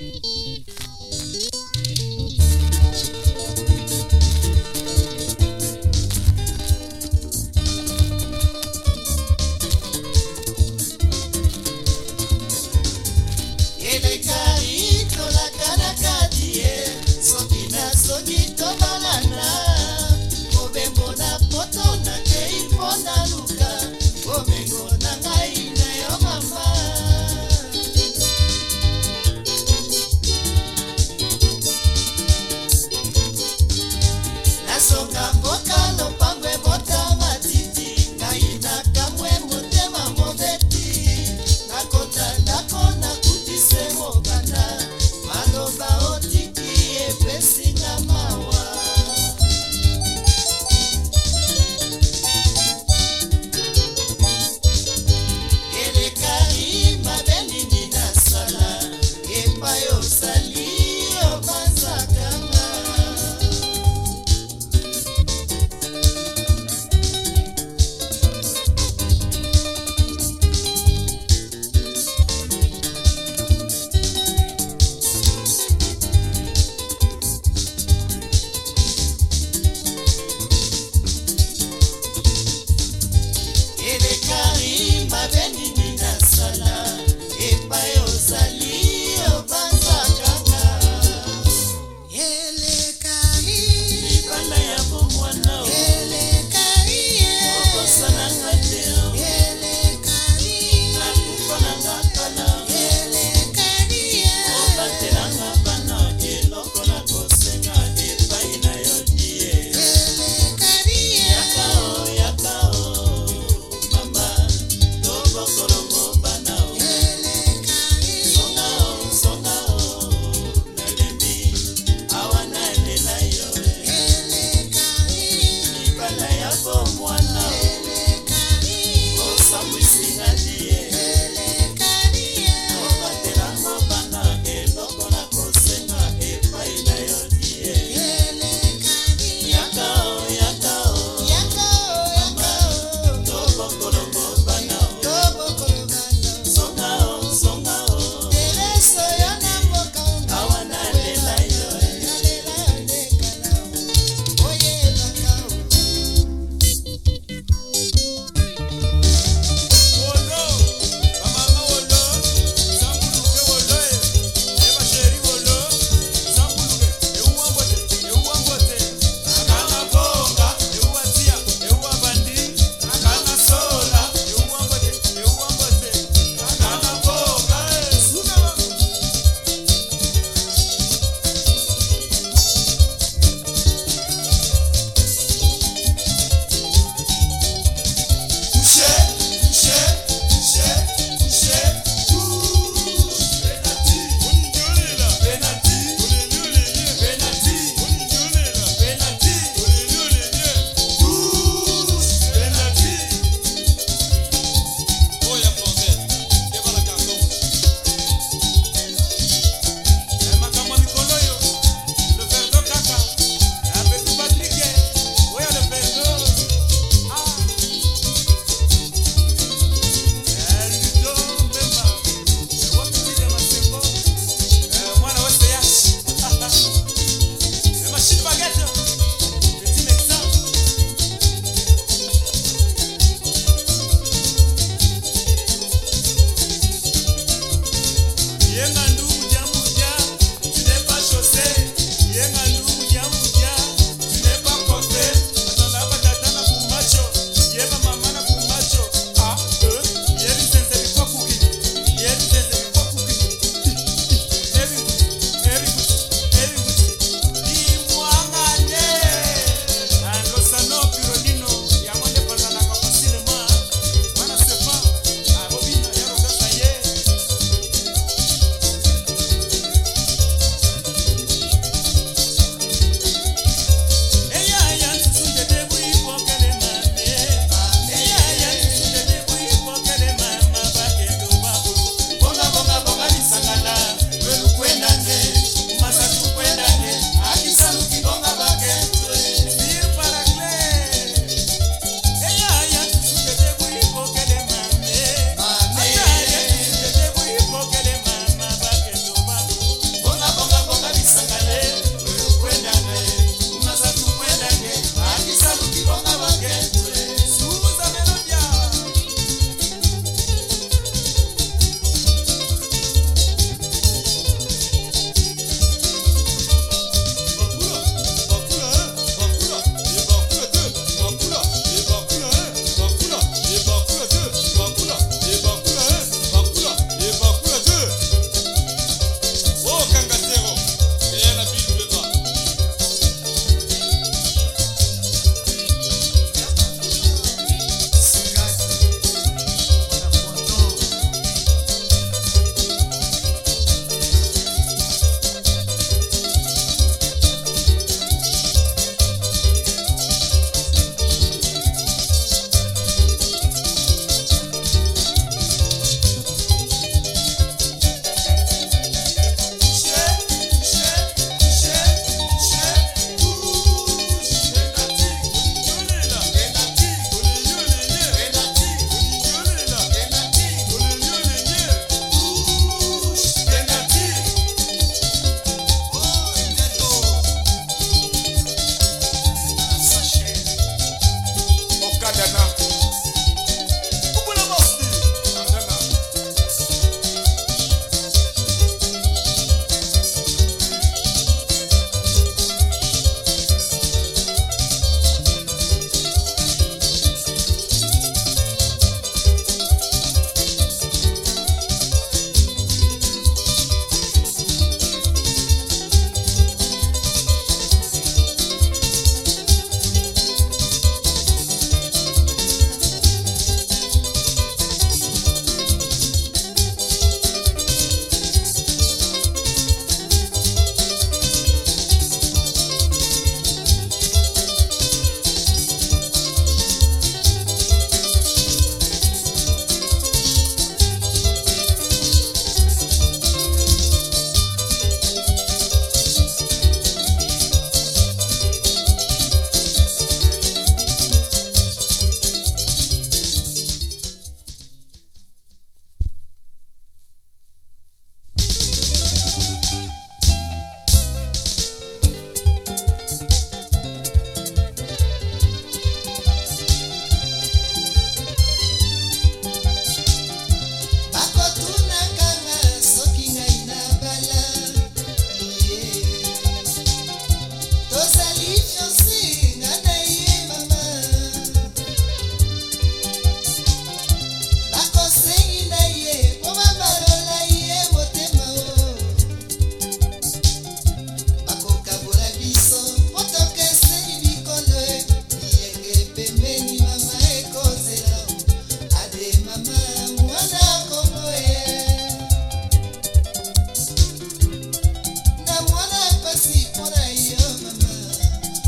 yenga ndu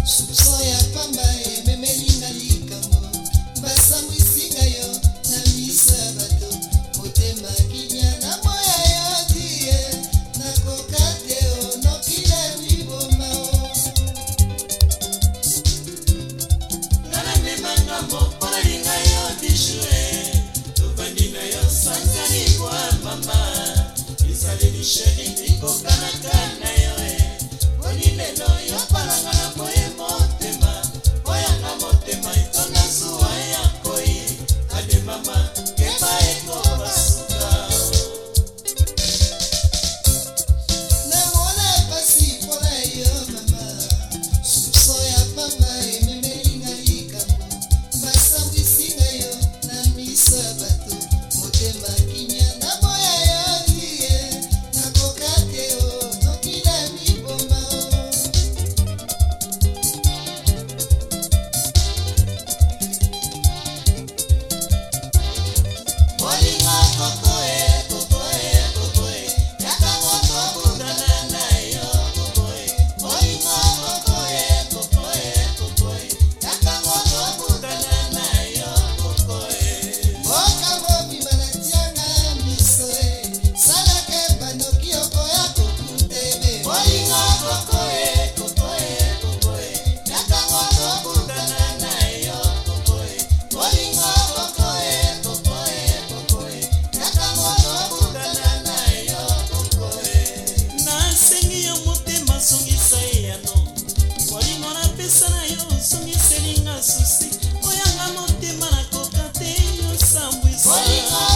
Soya. oh